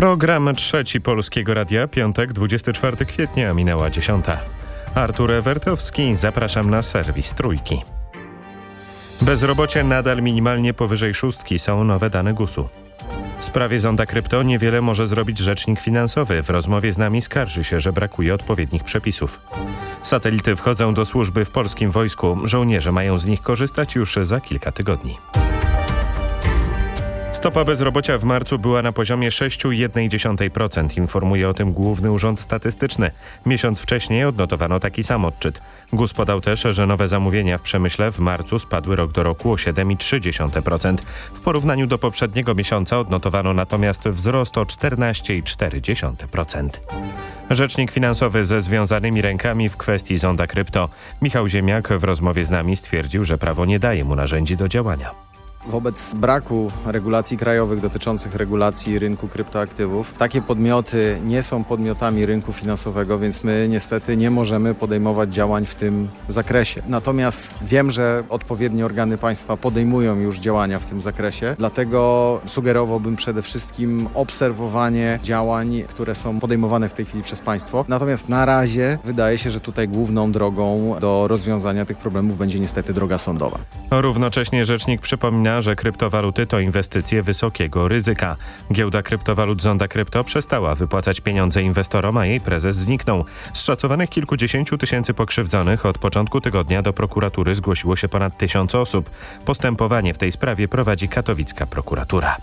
Program trzeci Polskiego Radia, piątek 24 kwietnia, minęła dziesiąta. Artur Ewertowski, zapraszam na serwis Trójki. Bezrobocie nadal minimalnie powyżej szóstki są nowe dane GUS-u. W sprawie zonda krypto niewiele może zrobić rzecznik finansowy. W rozmowie z nami skarży się, że brakuje odpowiednich przepisów. Satelity wchodzą do służby w polskim wojsku. Żołnierze mają z nich korzystać już za kilka tygodni. Stopa bezrobocia w marcu była na poziomie 6,1%, informuje o tym Główny Urząd Statystyczny. Miesiąc wcześniej odnotowano taki sam odczyt. GUS podał też, że nowe zamówienia w przemyśle w marcu spadły rok do roku o 7,3%. W porównaniu do poprzedniego miesiąca odnotowano natomiast wzrost o 14,4%. Rzecznik finansowy ze związanymi rękami w kwestii zonda krypto Michał Ziemiak w rozmowie z nami stwierdził, że prawo nie daje mu narzędzi do działania. Wobec braku regulacji krajowych dotyczących regulacji rynku kryptoaktywów, takie podmioty nie są podmiotami rynku finansowego, więc my niestety nie możemy podejmować działań w tym zakresie. Natomiast wiem, że odpowiednie organy państwa podejmują już działania w tym zakresie, dlatego sugerowałbym przede wszystkim obserwowanie działań, które są podejmowane w tej chwili przez państwo. Natomiast na razie wydaje się, że tutaj główną drogą do rozwiązania tych problemów będzie niestety droga sądowa. Równocześnie rzecznik przypomina, że kryptowaluty to inwestycje wysokiego ryzyka. Giełda kryptowalut Zonda Krypto przestała wypłacać pieniądze inwestorom, a jej prezes zniknął. Z szacowanych kilkudziesięciu tysięcy pokrzywdzonych od początku tygodnia do prokuratury zgłosiło się ponad tysiąc osób. Postępowanie w tej sprawie prowadzi katowicka prokuratura.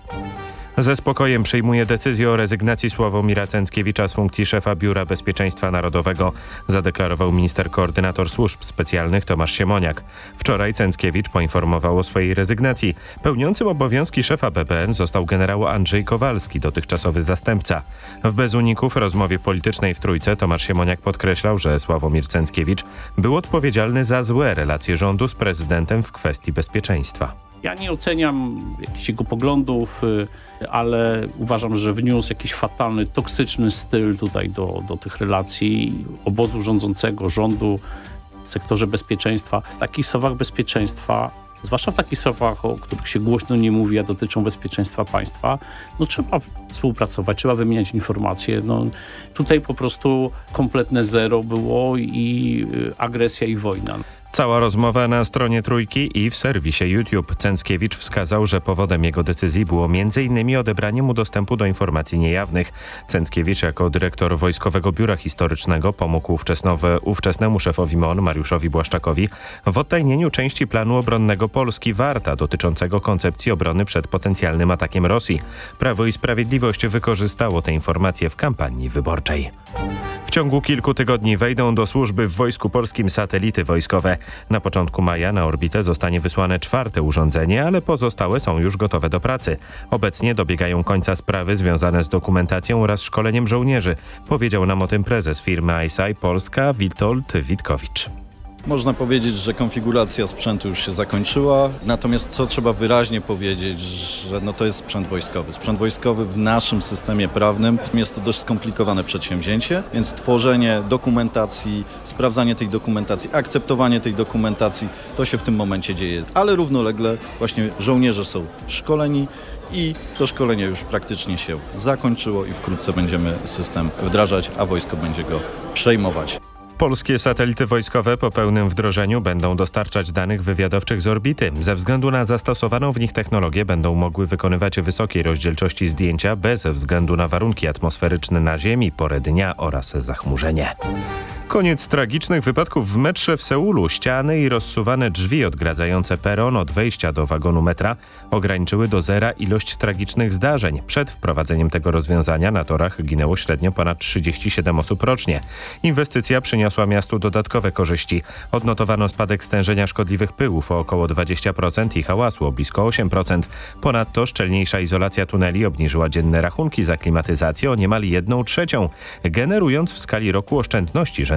Ze spokojem przyjmuje decyzję o rezygnacji Sławomira Cęckiewicza z funkcji szefa Biura Bezpieczeństwa Narodowego, zadeklarował minister koordynator służb specjalnych Tomasz Siemoniak. Wczoraj Cęckiewicz poinformował o swojej rezygnacji. Pełniącym obowiązki szefa BBN został generał Andrzej Kowalski, dotychczasowy zastępca. W Bezuników rozmowie politycznej w Trójce Tomasz Siemoniak podkreślał, że Sławomir Cęckiewicz był odpowiedzialny za złe relacje rządu z prezydentem w kwestii bezpieczeństwa. Ja nie oceniam jakichś jego poglądów, y, ale uważam, że wniósł jakiś fatalny, toksyczny styl tutaj do, do tych relacji obozu rządzącego, rządu w sektorze bezpieczeństwa. W takich sprawach bezpieczeństwa, zwłaszcza w takich sprawach, o których się głośno nie mówi, a dotyczą bezpieczeństwa państwa, no trzeba współpracować, trzeba wymieniać informacje. No, tutaj po prostu kompletne zero było i agresja i wojna. Cała rozmowa na stronie Trójki i w serwisie YouTube. Cęckiewicz wskazał, że powodem jego decyzji było m.in. odebranie mu dostępu do informacji niejawnych. Cęckiewicz jako dyrektor Wojskowego Biura Historycznego pomógł ówczesnemu szefowi MON Mariuszowi Błaszczakowi w odtajnieniu części planu obronnego Polski Warta dotyczącego koncepcji obrony przed potencjalnym atakiem Rosji. Prawo i Sprawiedliwość wykorzystało te informacje w kampanii wyborczej. W ciągu kilku tygodni wejdą do służby w Wojsku Polskim satelity wojskowe. Na początku maja na orbitę zostanie wysłane czwarte urządzenie, ale pozostałe są już gotowe do pracy. Obecnie dobiegają końca sprawy związane z dokumentacją oraz szkoleniem żołnierzy, powiedział nam o tym prezes firmy ISI Polska Witold Witkowicz. Można powiedzieć, że konfiguracja sprzętu już się zakończyła, natomiast co trzeba wyraźnie powiedzieć, że no to jest sprzęt wojskowy. Sprzęt wojskowy w naszym systemie prawnym jest to dość skomplikowane przedsięwzięcie, więc tworzenie dokumentacji, sprawdzanie tej dokumentacji, akceptowanie tej dokumentacji, to się w tym momencie dzieje. Ale równolegle właśnie żołnierze są szkoleni, i to szkolenie już praktycznie się zakończyło i wkrótce będziemy system wdrażać, a wojsko będzie go przejmować. Polskie satelity wojskowe po pełnym wdrożeniu będą dostarczać danych wywiadowczych z orbity. Ze względu na zastosowaną w nich technologię będą mogły wykonywać wysokiej rozdzielczości zdjęcia bez względu na warunki atmosferyczne na Ziemi, porę dnia oraz zachmurzenie. Koniec tragicznych wypadków w metrze w Seulu. Ściany i rozsuwane drzwi odgradzające peron od wejścia do wagonu metra ograniczyły do zera ilość tragicznych zdarzeń. Przed wprowadzeniem tego rozwiązania na torach ginęło średnio ponad 37 osób rocznie. Inwestycja przyniosła miastu dodatkowe korzyści. Odnotowano spadek stężenia szkodliwych pyłów o około 20% i hałasu o blisko 8%. Ponadto szczelniejsza izolacja tuneli obniżyła dzienne rachunki za klimatyzację o niemal 1 trzecią, generując w skali roku oszczędności rzędu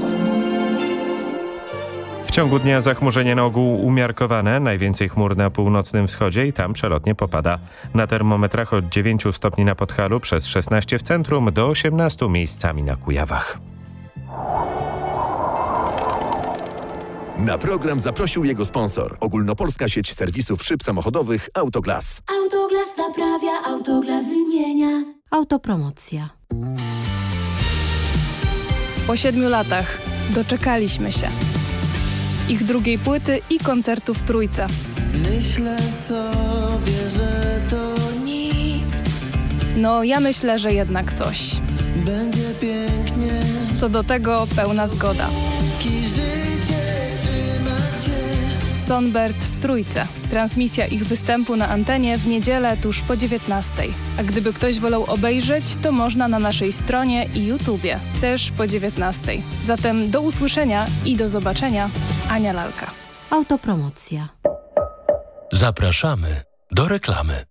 Ciągu dnia zachmurzenie na ogół umiarkowane, najwięcej chmur na północnym wschodzie i tam przelotnie popada. Na termometrach od 9 stopni na Podhalu przez 16 w centrum do 18 miejscami na Kujawach. Na program zaprosił jego sponsor. Ogólnopolska sieć serwisów szyb samochodowych Autoglas. Autoglas naprawia, autoglas wymienia. Autopromocja. Po siedmiu latach doczekaliśmy się. Ich drugiej płyty i koncertu w Trójce. Myślę sobie, że to nic. No, ja myślę, że jednak coś. Będzie pięknie. Co do tego pełna zgoda. Sonbert w Trójce. Transmisja ich występu na antenie w niedzielę tuż po 19. A gdyby ktoś wolał obejrzeć, to można na naszej stronie i YouTubie, też po 19. Zatem do usłyszenia i do zobaczenia. Ania Lalka. Autopromocja. Zapraszamy do reklamy.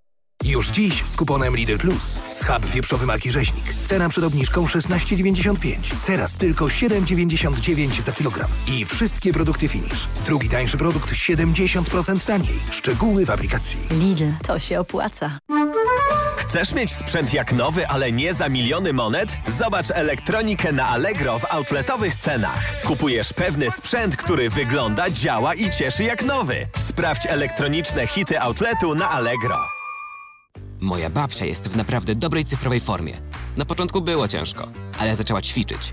Już dziś z kuponem Lidl Plus. Schab wieprzowy marki Rzeźnik. Cena przed obniżką 16,95. Teraz tylko 7,99 za kilogram. I wszystkie produkty Finish. Drugi tańszy produkt 70% taniej. Szczegóły w aplikacji. Lidl, to się opłaca. Chcesz mieć sprzęt jak nowy, ale nie za miliony monet? Zobacz elektronikę na Allegro w outletowych cenach. Kupujesz pewny sprzęt, który wygląda, działa i cieszy jak nowy. Sprawdź elektroniczne hity outletu na Allegro. Moja babcia jest w naprawdę dobrej cyfrowej formie. Na początku było ciężko, ale zaczęła ćwiczyć.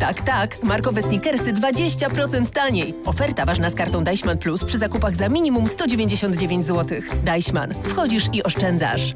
Tak, tak. Markowe sneakersy 20% taniej. Oferta ważna z kartą Deichmann Plus przy zakupach za minimum 199 zł. Deichmann. Wchodzisz i oszczędzasz.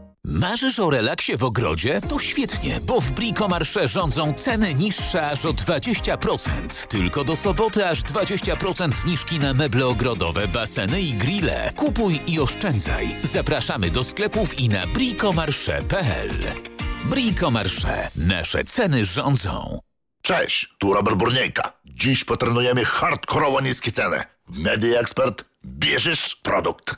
Marzysz o relaksie w ogrodzie? To świetnie, bo w Bricomarsze rządzą ceny niższe aż o 20%. Tylko do soboty aż 20% zniżki na meble ogrodowe, baseny i grille. Kupuj i oszczędzaj. Zapraszamy do sklepów i na bricomarsze.pl. Bricomarsze. Nasze ceny rządzą. Cześć, tu Robert Burniejka. Dziś potrenujemy hardkorowo niskie ceny. Media Expert, bierzesz produkt.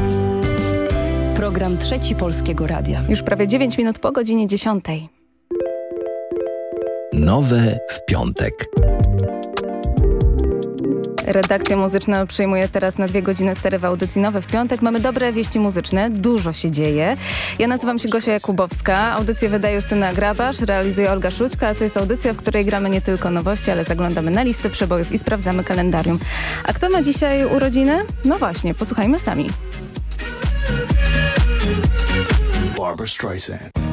Program Trzeci Polskiego Radia. Już prawie 9 minut po godzinie 10. Nowe w piątek. Redakcja muzyczna przyjmuje teraz na dwie godziny stery audycji Nowe w piątek. Mamy dobre wieści muzyczne, dużo się dzieje. Ja nazywam się Gosia Jakubowska, audycję wydaje Justyna Grabasz, realizuje Olga Szućka, a to jest audycja, w której gramy nie tylko nowości, ale zaglądamy na listy przebojów i sprawdzamy kalendarium. A kto ma dzisiaj urodziny? No właśnie, posłuchajmy sami. Barbara Streisand.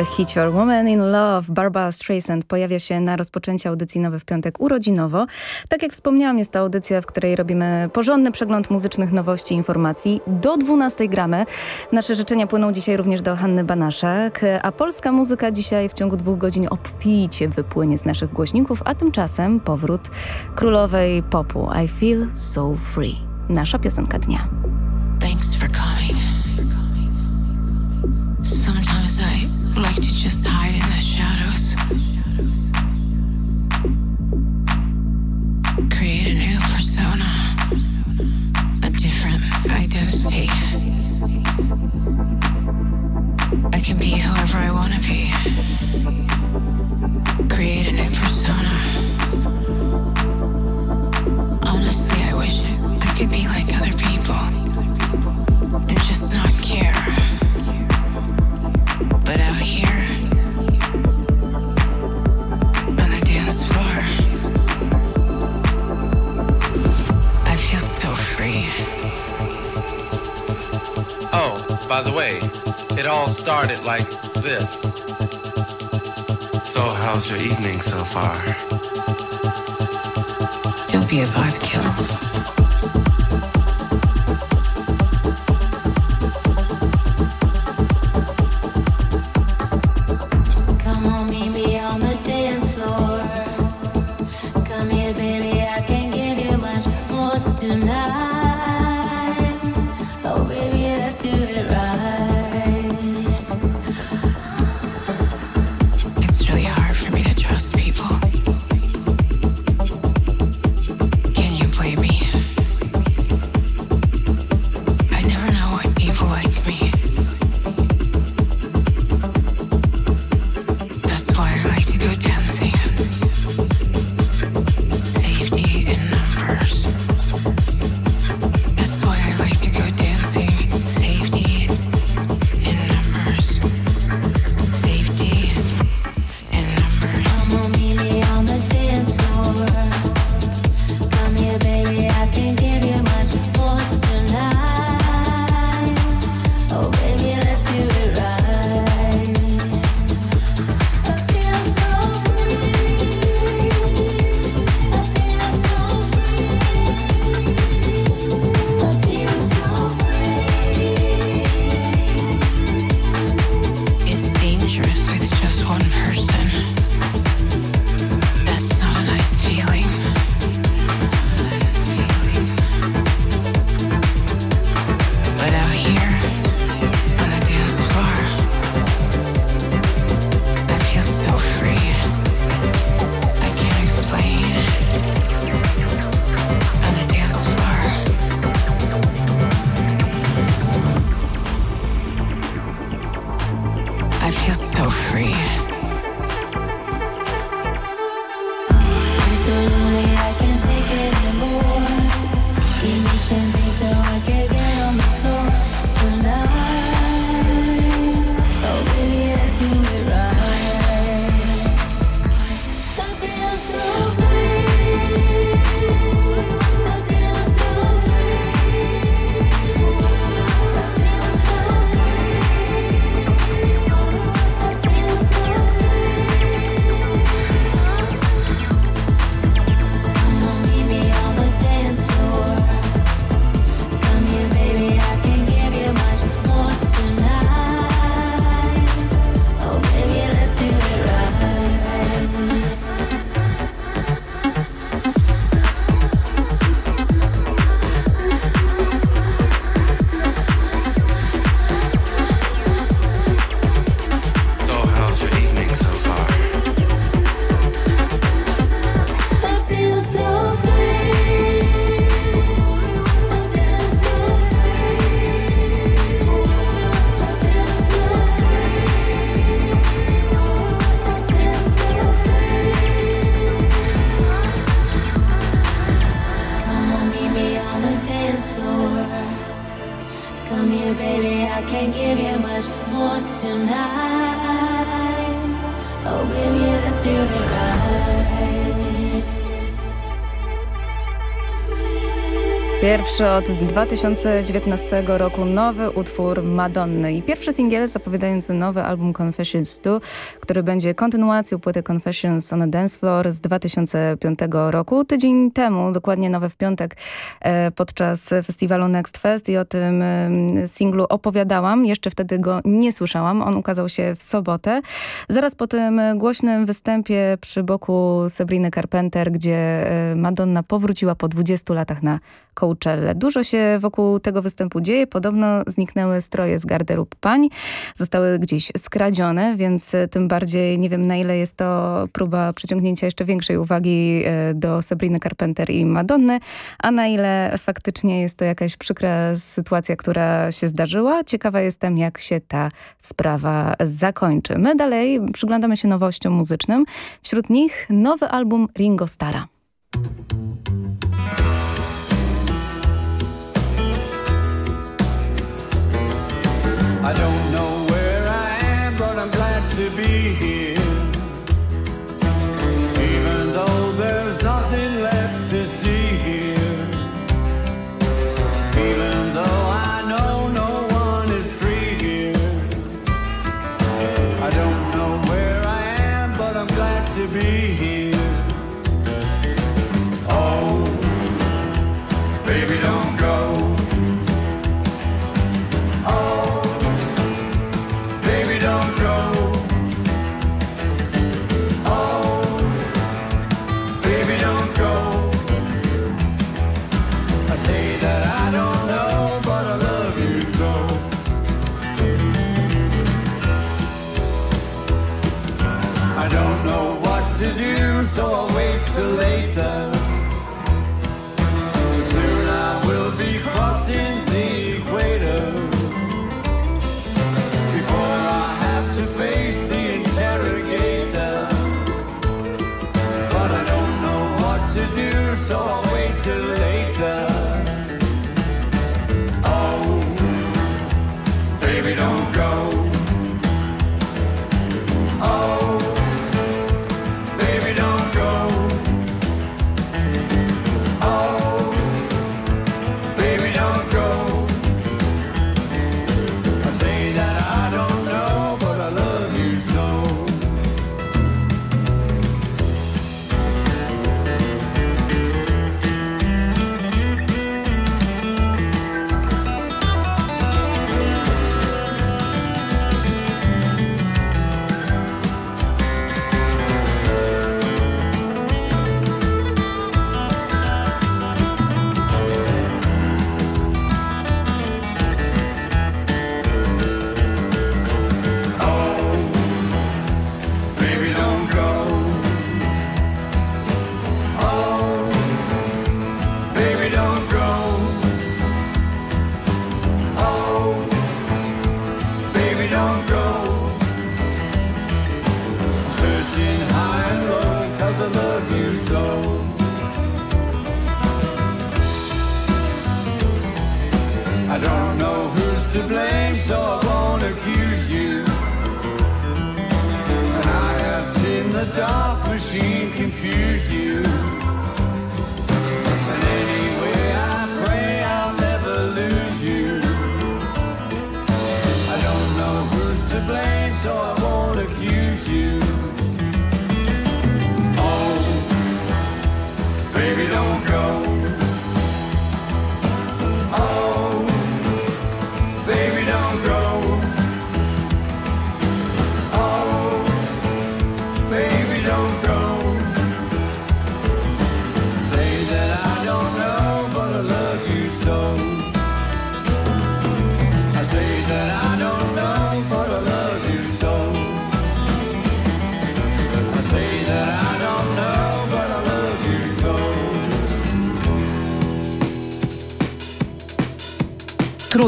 Ale hicior Woman in Love Barbara Streisand pojawia się na rozpoczęcie audycji Nowy w Piątek urodzinowo. Tak jak wspomniałam, jest to audycja, w której robimy porządny przegląd muzycznych nowości i informacji. Do 12 gramy. Nasze życzenia płyną dzisiaj również do Hanny Banaszak, a polska muzyka dzisiaj w ciągu dwóch godzin obficie wypłynie z naszych głośników, a tymczasem powrót królowej popu I Feel So Free. Nasza piosenka dnia. Thanks for coming. To just hide in the shadows. Create a new persona, a different identity. I can be whoever I want to be. Create a new persona. Honestly, I wish I could be like other people by the way, it all started like this. So, how's your evening so far? Don't be a vibe killer. Od 2019 roku nowy utwór Madonny. I pierwszy singiel zapowiadający nowy album Confessions 2, który będzie kontynuacją płyty Confessions on a Dance Floor z 2005 roku. Tydzień temu, dokładnie nowy w piątek, e, podczas festiwalu Next Fest i o tym em, singlu opowiadałam. Jeszcze wtedy go nie słyszałam. On ukazał się w sobotę. Zaraz po tym głośnym występie przy boku Sabriny Carpenter, gdzie e, Madonna powróciła po 20 latach na Coachella. Dużo się wokół tego występu dzieje. Podobno zniknęły stroje z garderób pań. Zostały gdzieś skradzione, więc e, tym bardziej nie wiem na ile jest to próba przyciągnięcia jeszcze większej uwagi e, do Sabriny Carpenter i Madonny, a na ile faktycznie jest to jakaś przykra sytuacja, która się zdarzyła. Ciekawa jestem, jak się ta sprawa zakończy. My dalej przyglądamy się nowościom muzycznym. Wśród nich nowy album Ringo Stara. I don't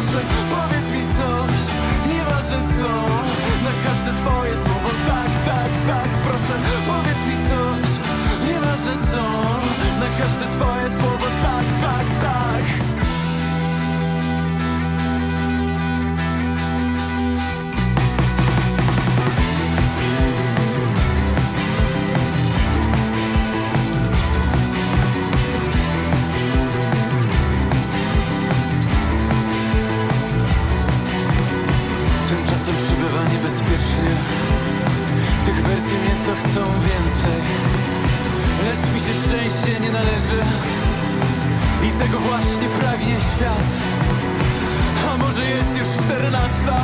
Proszę, powiedz mi coś. Nieważne co. Na każde twoje słowo tak, tak, tak. Proszę, powiedz mi coś. Nieważne co. Na każde twoje słowo tak, tak, tak świat. A może jest już czternasta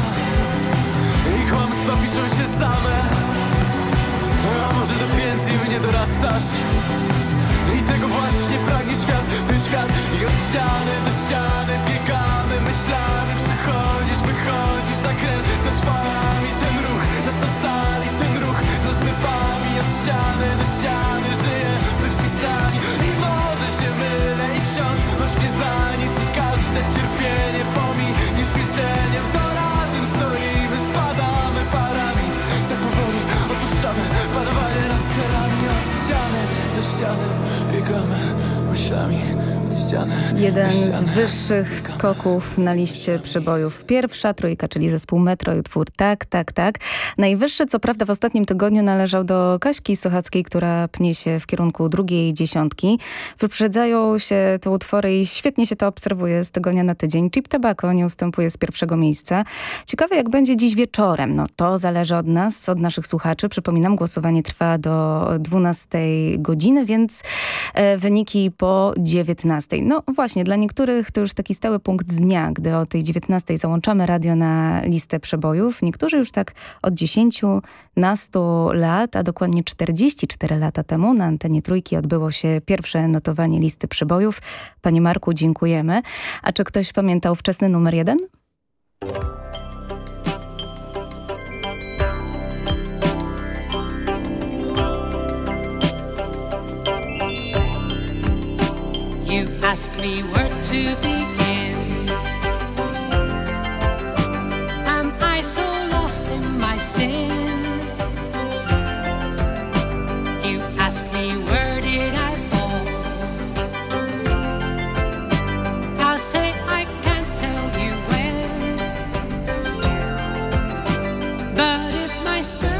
I kłamstwa piszą się same? A może do piętni mnie dorastasz? I tego właśnie pragnie świat Ten świat. I od ściany do ściany biegamy myślami Przychodzisz, wychodzisz, zakręcasz falami Ten ruch nas ocali, ten ruch nas wypali. Od ściany do ściany żyjemy wpisani. I może się mylę i wciąż masz mnie za nic I każde cierpienie pominiesz milczeniem To razem stoimy, spadamy parami. Tak powoli opuszczamy panowanie nad sterami. Od ściany do ściany biegamy Jeden z wyższych skoków na liście przebojów. Pierwsza trójka, czyli zespół Metro i utwór Tak, Tak, Tak. Najwyższy, co prawda w ostatnim tygodniu należał do Kaśki Sochackiej, która pnie się w kierunku drugiej dziesiątki. Wyprzedzają się te utwory i świetnie się to obserwuje z tygodnia na tydzień. Chip Tobacco nie ustępuje z pierwszego miejsca. Ciekawe jak będzie dziś wieczorem. No to zależy od nas, od naszych słuchaczy. Przypominam, głosowanie trwa do 12 godziny, więc e, wyniki po po 19. No właśnie, dla niektórych to już taki stały punkt dnia, gdy o tej 19 załączamy radio na listę przebojów. Niektórzy już tak od 10 na 100 lat, a dokładnie 44 lata temu na antenie Trójki odbyło się pierwsze notowanie listy przebojów. Panie Marku, dziękujemy. A czy ktoś pamiętał wczesny numer jeden? You ask me where to begin. Am I so lost in my sin? You ask me where did I fall? I'll say I can't tell you when. But if my spirit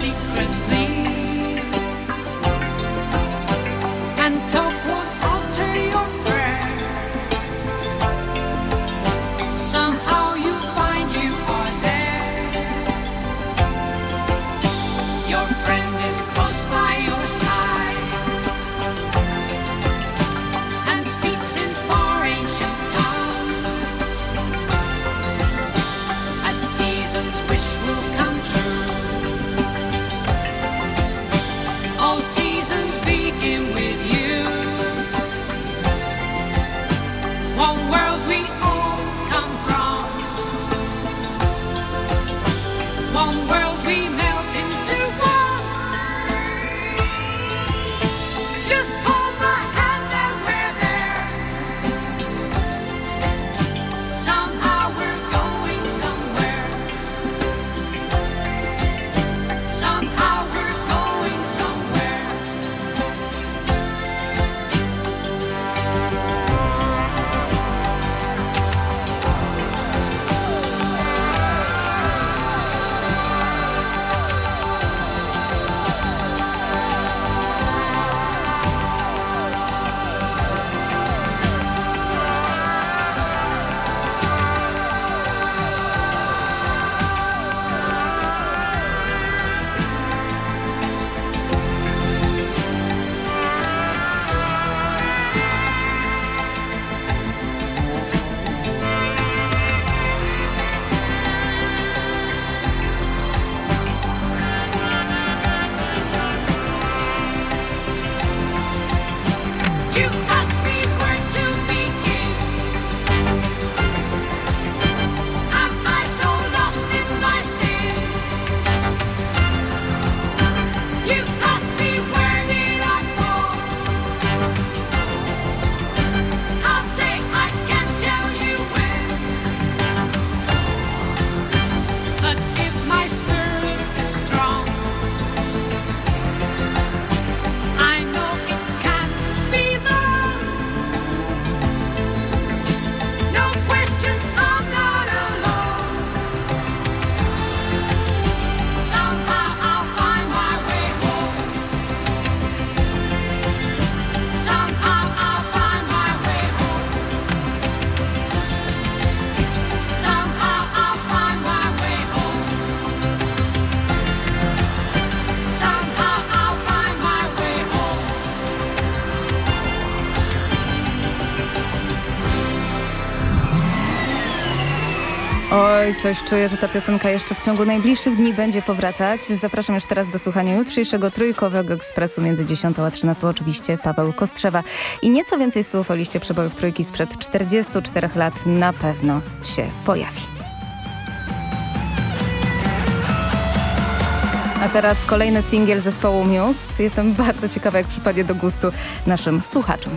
secretly. And talk won't alter your i coś czuję, że ta piosenka jeszcze w ciągu najbliższych dni będzie powracać. Zapraszam już teraz do słuchania jutrzejszego trójkowego ekspresu między 10 a 13 oczywiście Paweł Kostrzewa. I nieco więcej słów o liście przebojów trójki sprzed 44 lat na pewno się pojawi. A teraz kolejny singiel zespołu Muse. Jestem bardzo ciekawa, jak przypadnie do gustu naszym słuchaczom.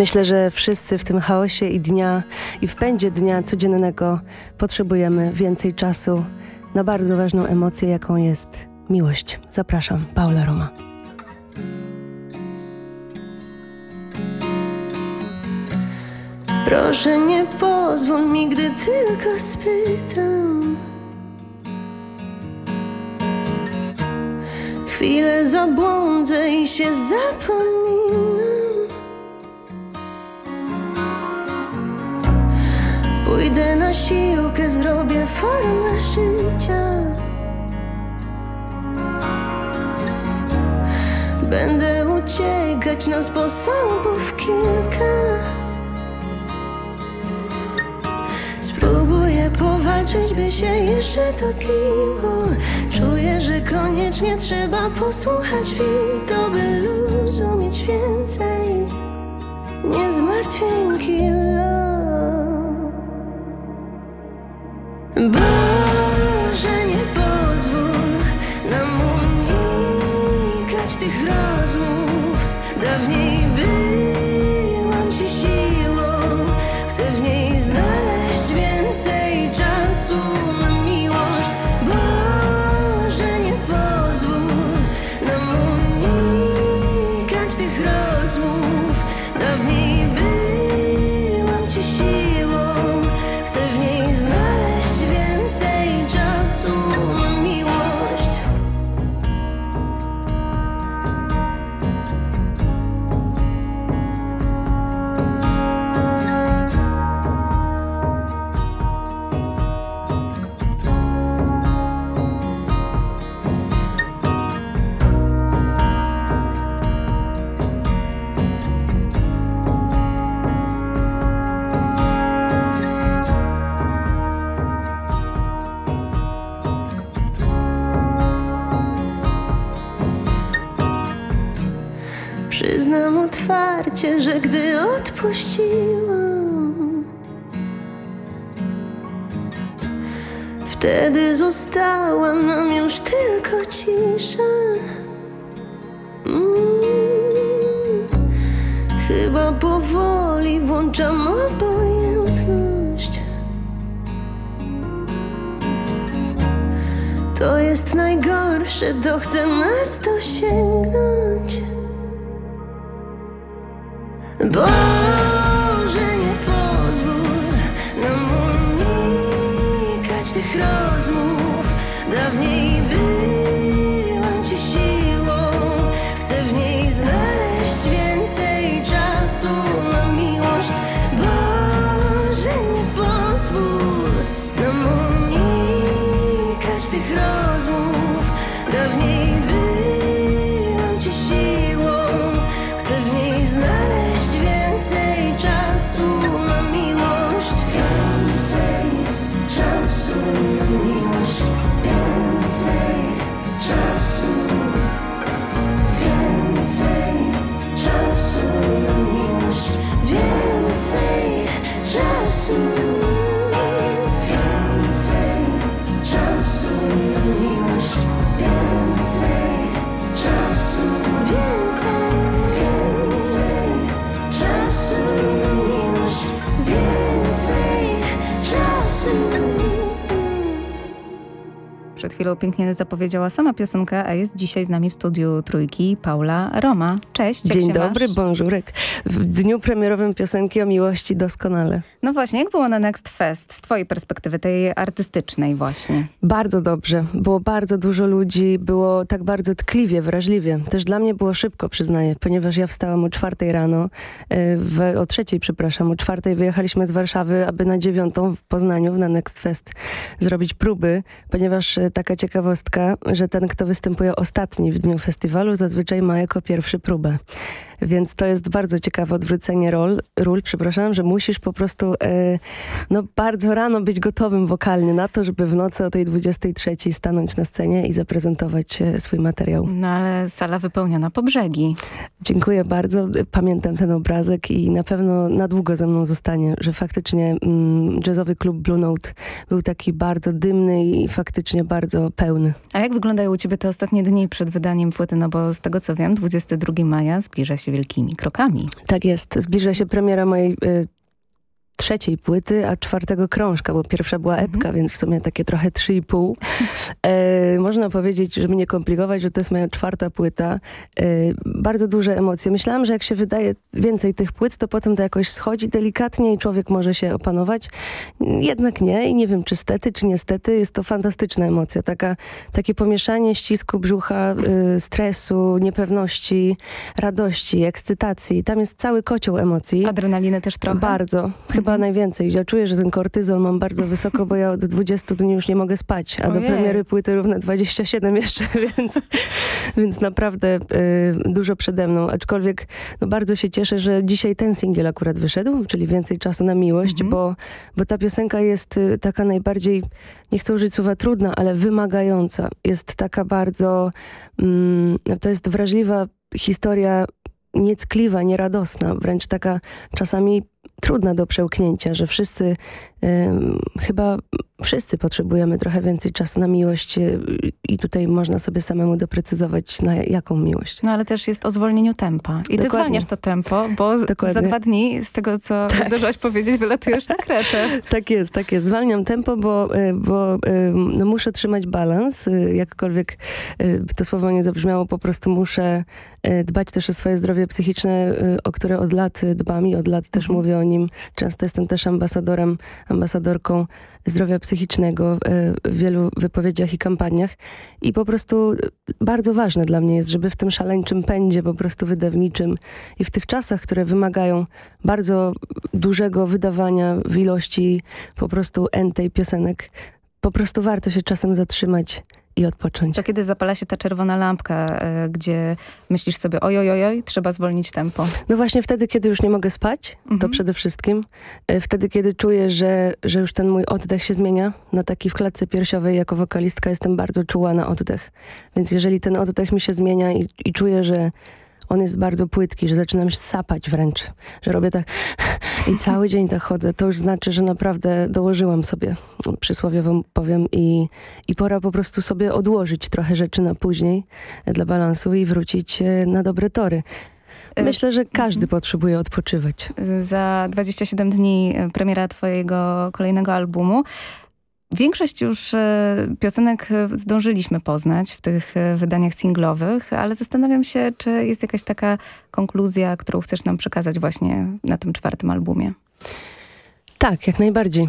Myślę, że wszyscy w tym chaosie i dnia, i w pędzie dnia codziennego potrzebujemy więcej czasu na bardzo ważną emocję, jaką jest miłość. Zapraszam, Paula Roma. Proszę nie pozwól mi, gdy tylko spytam Chwilę zabłądzę i się zapominam Pójdę na siłkę, zrobię formę życia. Będę uciekać na sposobów kilka. Spróbuję powalczyć, by się jeszcze to tliło Czuję, że koniecznie trzeba posłuchać Wito, by luzu mieć więcej. Nie zmartwień kilo Bye. Gdy odpuściłam chwilą pięknie zapowiedziała sama piosenka, a jest dzisiaj z nami w studiu Trójki Paula Roma. Cześć, Dzień dobry, masz? bonżurek. W dniu premierowym piosenki o miłości doskonale. No właśnie, jak było na Next Fest z twojej perspektywy, tej artystycznej właśnie? Bardzo dobrze. Było bardzo dużo ludzi, było tak bardzo tkliwie, wrażliwie. Też dla mnie było szybko, przyznaję, ponieważ ja wstałam o czwartej rano, e, w, o trzeciej, przepraszam, o czwartej wyjechaliśmy z Warszawy, aby na dziewiątą w Poznaniu na Next Fest zrobić próby, ponieważ e, taka ciekawostka, że ten, kto występuje ostatni w dniu festiwalu, zazwyczaj ma jako pierwszy próbę. Więc to jest bardzo ciekawe odwrócenie ról, ról przepraszam, że musisz po prostu e, no, bardzo rano być gotowym wokalnie na to, żeby w nocy o tej 23 stanąć na scenie i zaprezentować e, swój materiał. No ale sala wypełniona po brzegi. Dziękuję bardzo. Pamiętam ten obrazek i na pewno na długo ze mną zostanie, że faktycznie mm, jazzowy klub Blue Note był taki bardzo dymny i faktycznie bardzo pełny. A jak wyglądają u ciebie te ostatnie dni przed wydaniem płyty? No bo z tego co wiem, 22 maja zbliża się wielkimi krokami. Tak jest. Zbliża się premiera mojej y, trzeciej płyty, a czwartego krążka, bo pierwsza była Mhm. epka, więc w sumie takie trochę trzy i pół. E, można powiedzieć, żeby nie komplikować, że to jest moja czwarta płyta. E, bardzo duże emocje. Myślałam, że jak się wydaje więcej tych płyt, to potem to jakoś schodzi delikatnie i człowiek może się opanować. Jednak nie i nie wiem, czy stety, czy niestety. Jest to fantastyczna emocja. Taka, takie pomieszanie ścisku brzucha, y, stresu, niepewności, radości, ekscytacji. Tam jest cały kocioł emocji. Adrenaliny też trochę? Bardzo. Chyba najwięcej. Ja czuję, że ten kortyzol mam bardzo wysoko, bo ja od 20 dni już nie mogę spać, a do Ojej. premiery płyty równe 27 jeszcze, więc, więc naprawdę y, dużo przede mną. Aczkolwiek no, bardzo się cieszę, że dzisiaj ten singiel akurat wyszedł, czyli Więcej czasu na miłość, bo, bo ta piosenka jest y, taka najbardziej, nie chcę użyć słowa trudna, ale wymagająca. Jest taka bardzo, mm, to jest wrażliwa historia nieckliwa, nieradosna, wręcz taka czasami trudna do przełknięcia, że wszyscy, chyba wszyscy potrzebujemy trochę więcej czasu na miłość y, i tutaj można sobie samemu doprecyzować, na jaką miłość. No ale też jest o zwolnieniu tempa. I ty Dokładnie. zwalniasz to tempo, bo Dokładnie. za dwa dni, z tego co zdążyłaś powiedzieć, wylatujesz na Kretę. Tak jest, tak jest. Zwalniam tempo, bo, y, bo no muszę trzymać balans. y, Jakkolwiek to słowo nie zabrzmiało, po prostu muszę dbać też o swoje zdrowie psychiczne, o które od lat dbam i od lat też mówię o nim. Często jestem też ambasadorem, ambasadorką zdrowia psychicznego y, w wielu wypowiedziach i kampaniach. I po prostu y, bardzo ważne dla mnie jest, żeby w tym szaleńczym pędzie po prostu wydawniczym i w tych czasach, które wymagają bardzo dużego wydawania w ilości po prostu entej piosenek, po prostu warto się czasem zatrzymać i odpocząć. To kiedy zapala się ta czerwona lampka, e, gdzie myślisz sobie oj, oj, oj, trzeba zwolnić tempo. No właśnie wtedy, kiedy już nie mogę spać, to przede wszystkim. E, Wtedy, kiedy czuję, że, że już ten mój oddech się zmienia. Na taki w klatce piersiowej jako wokalistka jestem bardzo czuła na oddech. Więc jeżeli ten oddech mi się zmienia i, i czuję, że on jest bardzo płytki, że zaczynam się sapać wręcz, że robię tak i cały dzień tak chodzę, to już znaczy, że naprawdę dołożyłam sobie, przysłowiowo powiem, i, i pora po prostu sobie odłożyć trochę rzeczy na później e, dla balansu i wrócić e, na dobre tory. Myślę, że każdy potrzebuje odpoczywać. Za 27 dni e, premiera twojego kolejnego albumu. Większość już e, piosenek e, zdążyliśmy poznać w tych e, wydaniach singlowych, ale zastanawiam się, czy jest jakaś taka konkluzja, którą chcesz nam przekazać właśnie na tym czwartym albumie. Tak, jak najbardziej.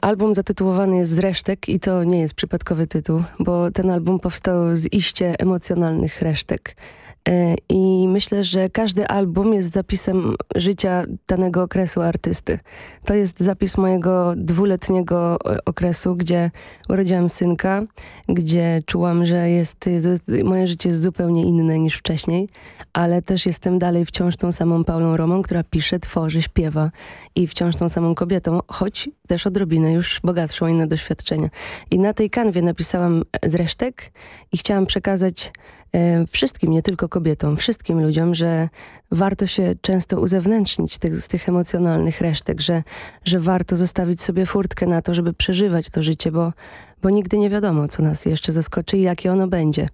Album zatytułowany jest Z resztek i to nie jest przypadkowy tytuł, bo ten album powstał z iście emocjonalnych resztek. Y, I myślę, że każdy album jest zapisem życia danego okresu artysty. To jest zapis mojego dwuletniego e, okresu, gdzie urodziłam synka, gdzie czułam, że jest, moje życie jest zupełnie inne niż wcześniej, ale też jestem dalej wciąż tą samą Paulą Romą, która pisze, tworzy, śpiewa i wciąż tą samą kobietą, choć też odrobinę już bogatszą inne doświadczenia. I na tej kanwie napisałam z resztek i chciałam przekazać e, wszystkim, nie tylko kobietom, wszystkim ludziom, że warto się często uzewnętrznić tych, z tych emocjonalnych resztek, że, że warto zostawić sobie furtkę na to, żeby przeżywać to życie, bo, bo nigdy nie wiadomo, co nas jeszcze zaskoczy i jakie ono będzie.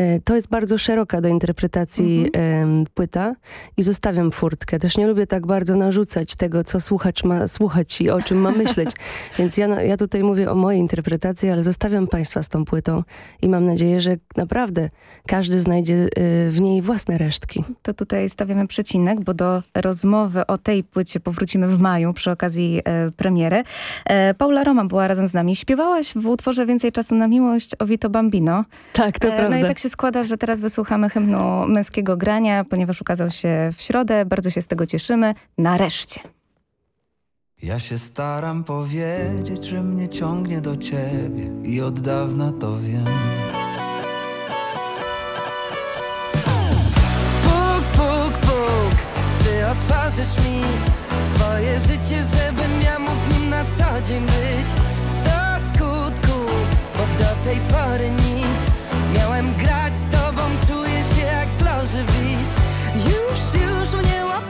E, To jest bardzo szeroka do interpretacji em, płyta i zostawiam furtkę. Też nie lubię tak bardzo narzucać tego, co słuchacz ma słuchać i o czym ma myśleć. Więc ja, ja tutaj mówię o mojej interpretacji, ale zostawiam Państwa z tą płytą i mam nadzieję, że naprawdę każdy znajdzie y, w niej własne resztki. To tutaj stawiamy przecinek, bo do rozmowy o tej płycie powrócimy w maju przy okazji e, premiery. E, Paula Roma była razem z nami. Śpiewałaś w utworze Więcej czasu na miłość o Vito Bambino. Tak, to No prawda. i tak się składa, że teraz wysłuchamy hymnu męskiego grania, ponieważ ukazał się w środę. Bardzo się z tego cieszymy. Nareszcie. Ja się staram powiedzieć, że mnie ciągnie do ciebie i od dawna to wiem. Puk, puk, puk, czy otworzysz mi swoje życie, żebym ja mógł w nim na co dzień być? Do skutku, bo do tej pory nic. Miałem grać z tobą, czuję się jak z loży. Już, już mnie łapało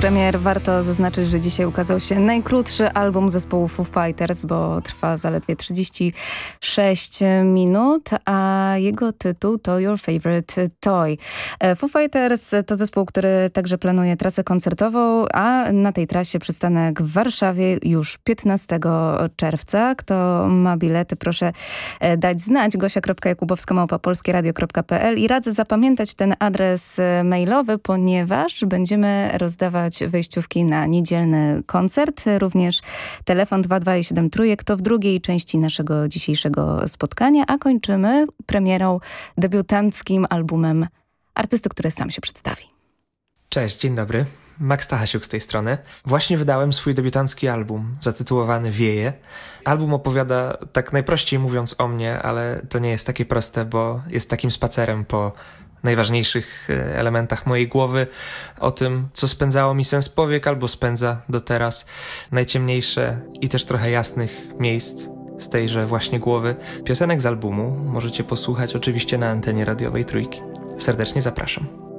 Premier warto zaznaczyć, że dzisiaj ukazał się najkrótszy album zespołu Foo Fighters, bo trwa zaledwie 36 minut, a jego tytuł to Your Favorite Toy. E, Foo Fighters to zespół, który także planuje trasę koncertową, a na tej trasie przystanek w Warszawie już 15 czerwca. Kto ma bilety, proszę e, dać znać. Gosia.jakubowska małpa i radzę zapamiętać ten adres e, mailowy, ponieważ będziemy rozdawać wejściówki na niedzielny koncert. Również telefon 2273 trójek to w drugiej części naszego dzisiejszego spotkania, a kończymy premierą debiutanckim albumem artysty, który sam się przedstawi. Cześć, dzień dobry. Max Tachasiuk z tej strony. Właśnie wydałem swój debiutancki album zatytułowany Wieje. Album opowiada, tak najprościej mówiąc o mnie, ale to nie jest takie proste, bo jest takim spacerem po najważniejszych e, elementach mojej głowy, o tym, co spędzało mi sens powiek albo spędza do teraz, najciemniejsze i też trochę jasnych miejsc z tejże właśnie głowy. Piosenek z albumu możecie posłuchać oczywiście na antenie radiowej Trójki. Serdecznie zapraszam.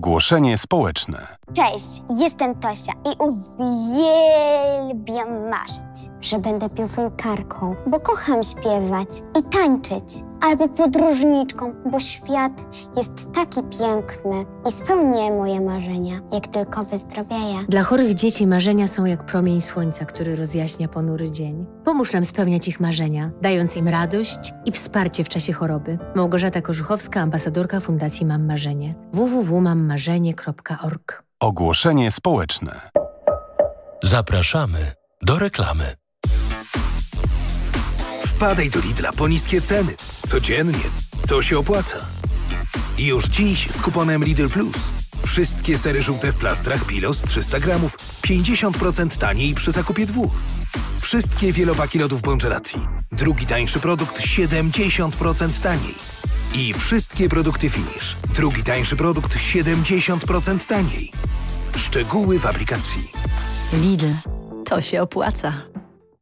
Ogłoszenie społeczne. Cześć, jestem Tosia i uwielbiam marzyć. że będę piosenkarką, bo kocham śpiewać i tańczyć. Albo podróżniczką, bo świat jest taki piękny i spełnię moje marzenia, jak tylko wyzdrowieję. Dla chorych dzieci marzenia są jak promień słońca, który rozjaśnia ponury dzień. Pomóż nam spełniać ich marzenia, dając im radość i wsparcie w czasie choroby. Małgorzata Korzuchowska, ambasadorka Fundacji Mam Marzenie. www.mammarzenie.org Ogłoszenie społeczne. Zapraszamy do reklamy. Wpadaj do Lidla po niskie ceny. Codziennie. To się opłaca. I już dziś z kuponem Lidl Plus. Wszystkie sery żółte w plastrach Pilos 300 gramów. 50% taniej przy zakupie dwóch. Wszystkie wielopaki lodów Bongelati. Drugi tańszy produkt 70% taniej. I wszystkie produkty Finish. Drugi tańszy produkt 70% taniej. Szczegóły w aplikacji. Lidl. To się opłaca.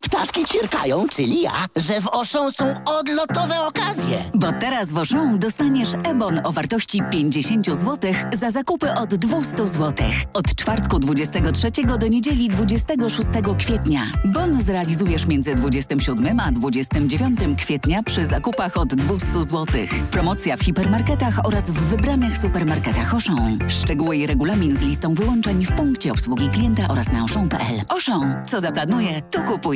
Ptaszki ćwierkają, czyli ja, że w Oszą są odlotowe okazje. Bo teraz w Auchan dostaniesz e-bon o wartości 50 zł za zakupy od 200 zł. Od czwartku 23 do niedzieli 26 kwietnia. Bon zrealizujesz między 27 a 29 kwietnia przy zakupach od 200 zł. Promocja w hipermarketach oraz w wybranych supermarketach Auchan. Szczegóły i regulamin z listą wyłączeń w punkcie obsługi klienta oraz na auchan.pl. Auchan. Co zaplanuje, to kupuje.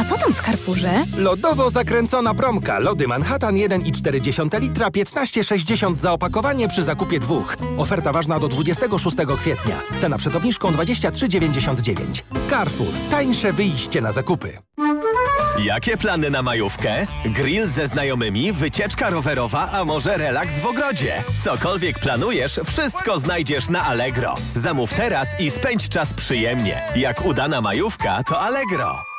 A co tam w Carrefourze? Lodowo zakręcona promka. Lody Manhattan 1,4 litra 15,60 za opakowanie przy zakupie dwóch. Oferta ważna do 26 kwietnia. Cena przed obniżką 23,99. Carrefour. Tańsze wyjście na zakupy. Jakie plany na majówkę? Grill ze znajomymi, wycieczka rowerowa, a może relaks w ogrodzie? Cokolwiek planujesz, wszystko znajdziesz na Allegro. Zamów teraz i spędź czas przyjemnie. Jak udana majówka, to Allegro.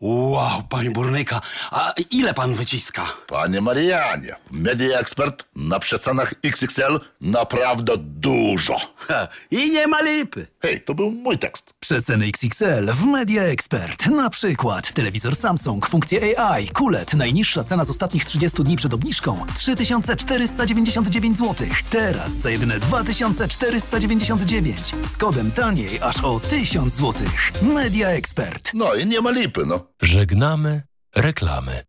Wow, panie burnyka, a ile pan wyciska? Panie Marianie, Media Expert na przecenach XXL naprawdę dużo. Ha, I nie ma lipy. Hej, to był mój tekst. Przeceny XXL w Media Expert. Na przykład telewizor Samsung, funkcje AI, kulet. Najniższa cena z ostatnich 30 dni przed obniżką 3499 zł. Teraz za jedyne 2499. Z kodem taniej aż o 1000 zł. Media Expert. No i nie ma lipy, no. Żegnamy reklamy.